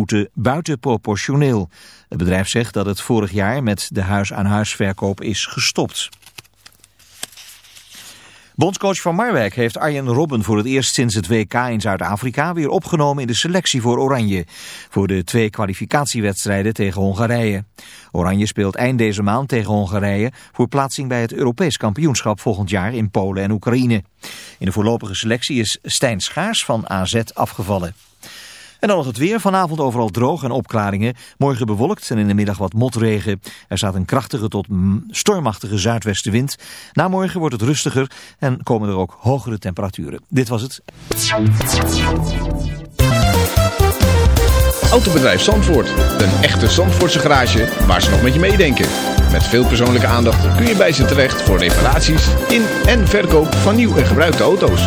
boete buitenproportioneel. Het bedrijf zegt dat het vorig jaar met de huis-aan-huisverkoop is gestopt. Bondscoach van Marwijk heeft Arjen Robben voor het eerst sinds het WK in Zuid-Afrika weer opgenomen in de selectie voor Oranje. Voor de twee kwalificatiewedstrijden tegen Hongarije. Oranje speelt eind deze maand tegen Hongarije voor plaatsing bij het Europees kampioenschap volgend jaar in Polen en Oekraïne. In de voorlopige selectie is Stijn Schaars van AZ afgevallen. En dan nog het weer. Vanavond overal droog en opklaringen. Morgen bewolkt en in de middag wat motregen. Er staat een krachtige tot stormachtige zuidwestenwind. Na morgen wordt het rustiger en komen er ook hogere temperaturen. Dit was het. Autobedrijf Zandvoort. Een echte Zandvoortse garage waar ze nog met je meedenken. Met veel persoonlijke aandacht kun je bij ze terecht voor reparaties in en verkoop van nieuw en gebruikte auto's.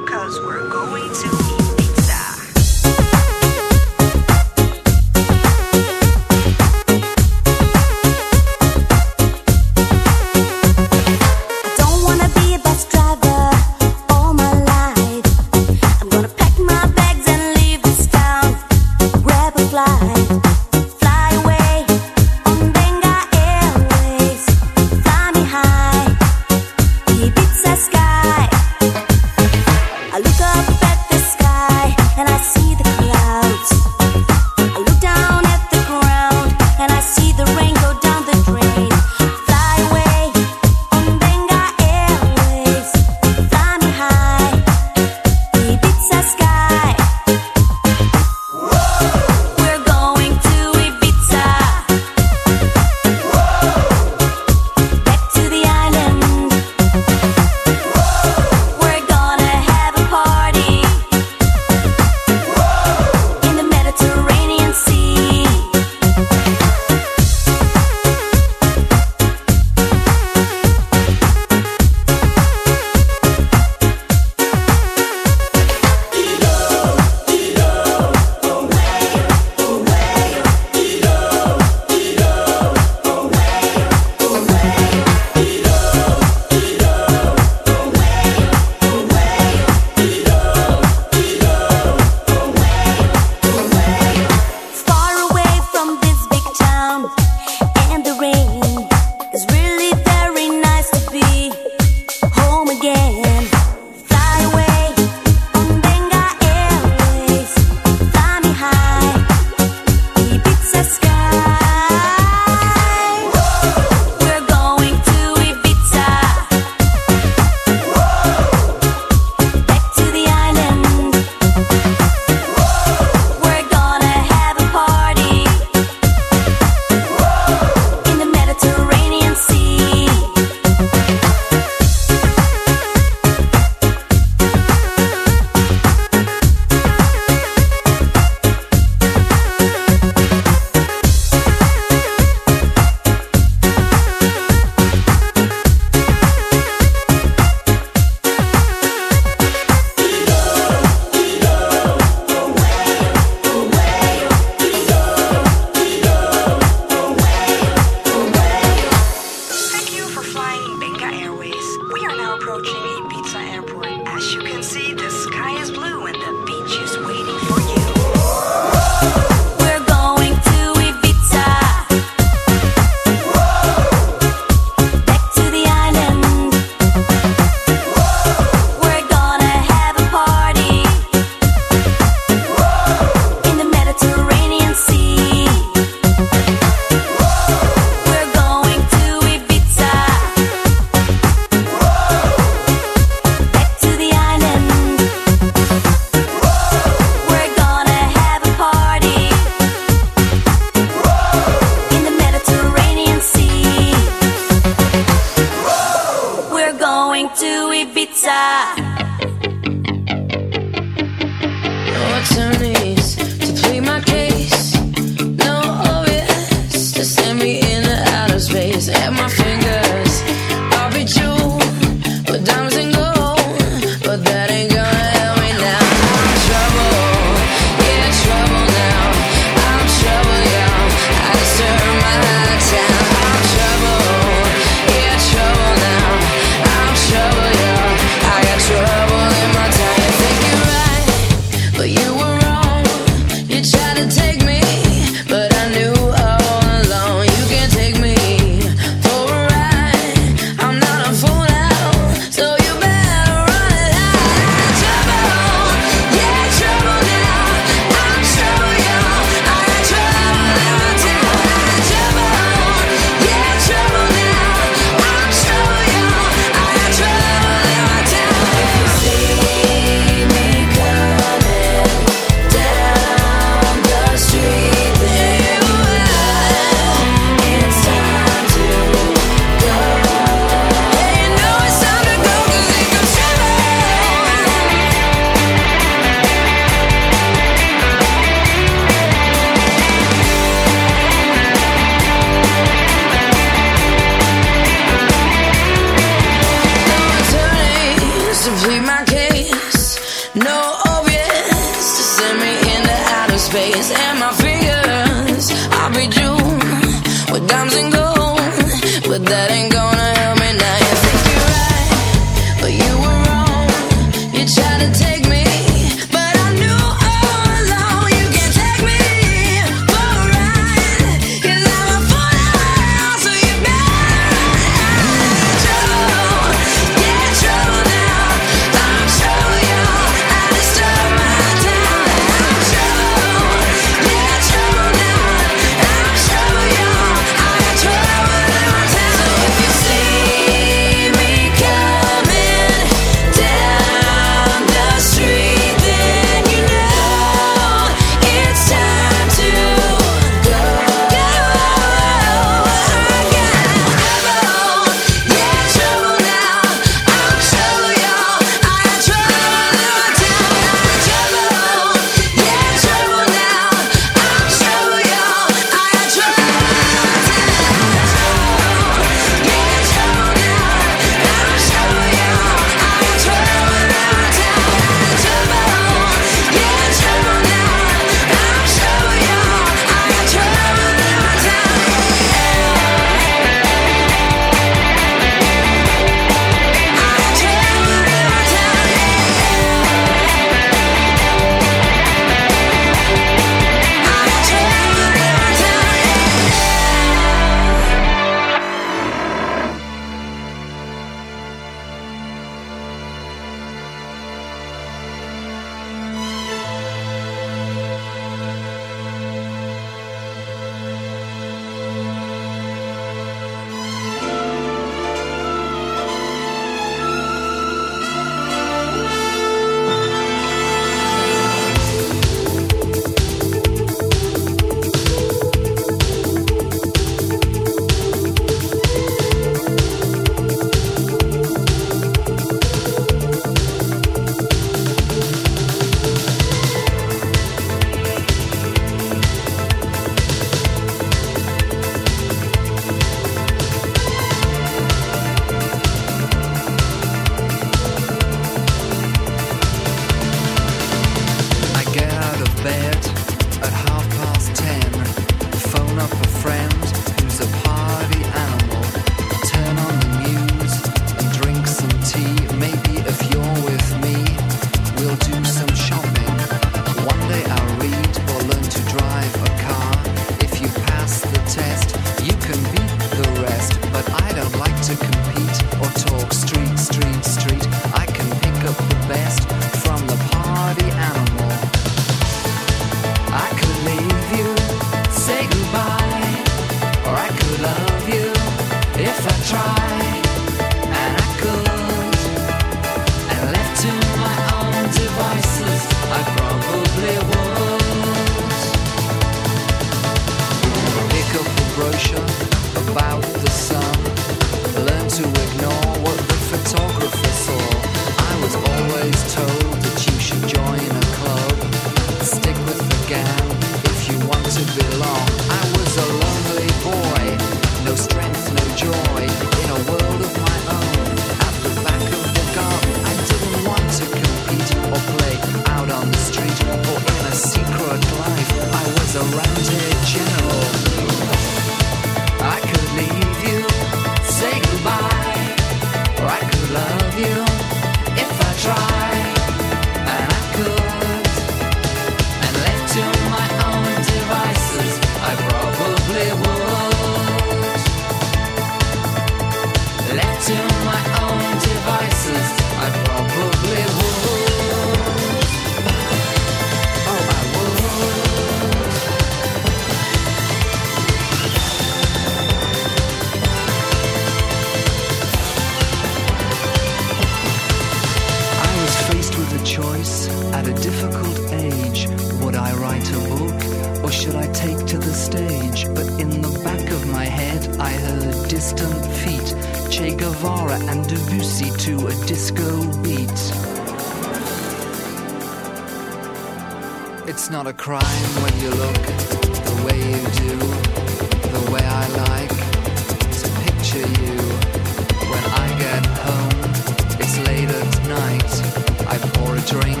drink.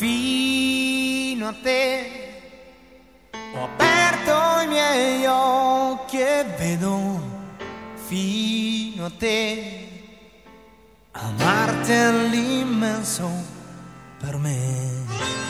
fino a te. Ho aperto i miei occhi e vedo fino a te. Amarti è per me.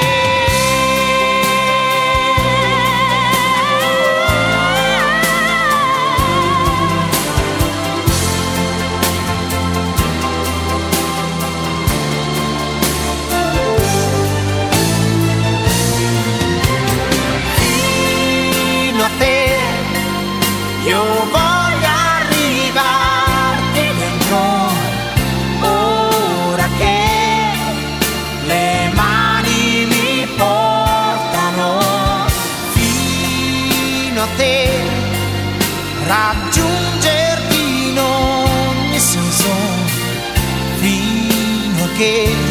raggiungerti non ogni senso fino a che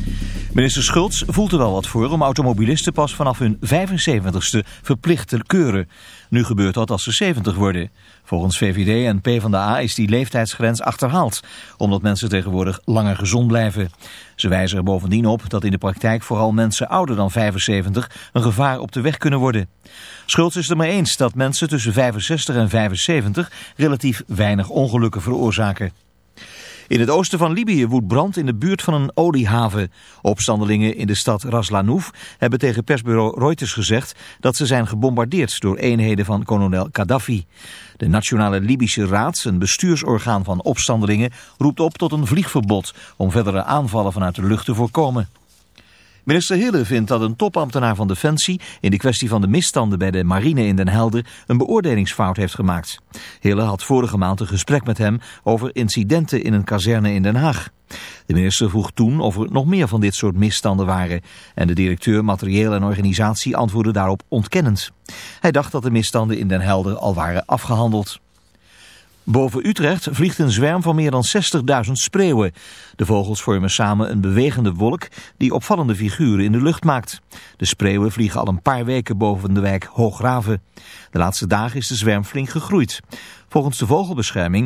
Minister Schultz voelt er wel wat voor om automobilisten pas vanaf hun 75ste verplicht te keuren. Nu gebeurt dat als ze 70 worden. Volgens VVD en PvdA is die leeftijdsgrens achterhaald, omdat mensen tegenwoordig langer gezond blijven. Ze wijzen er bovendien op dat in de praktijk vooral mensen ouder dan 75 een gevaar op de weg kunnen worden. Schultz is het ermee eens dat mensen tussen 65 en 75 relatief weinig ongelukken veroorzaken. In het oosten van Libië woedt brand in de buurt van een oliehaven. Opstandelingen in de stad Ras Lanouf hebben tegen persbureau Reuters gezegd dat ze zijn gebombardeerd door eenheden van kolonel Gaddafi. De Nationale Libische Raad, een bestuursorgaan van opstandelingen, roept op tot een vliegverbod om verdere aanvallen vanuit de lucht te voorkomen. Minister Hille vindt dat een topambtenaar van Defensie in de kwestie van de misstanden bij de marine in Den Helder een beoordelingsfout heeft gemaakt. Hille had vorige maand een gesprek met hem over incidenten in een kazerne in Den Haag. De minister vroeg toen of er nog meer van dit soort misstanden waren en de directeur materieel en organisatie antwoordde daarop ontkennend. Hij dacht dat de misstanden in Den Helder al waren afgehandeld. Boven Utrecht vliegt een zwerm van meer dan 60.000 spreeuwen. De vogels vormen samen een bewegende wolk die opvallende figuren in de lucht maakt. De spreeuwen vliegen al een paar weken boven de wijk Hooggraven. De laatste dagen is de zwerm flink gegroeid. Volgens de vogelbescherming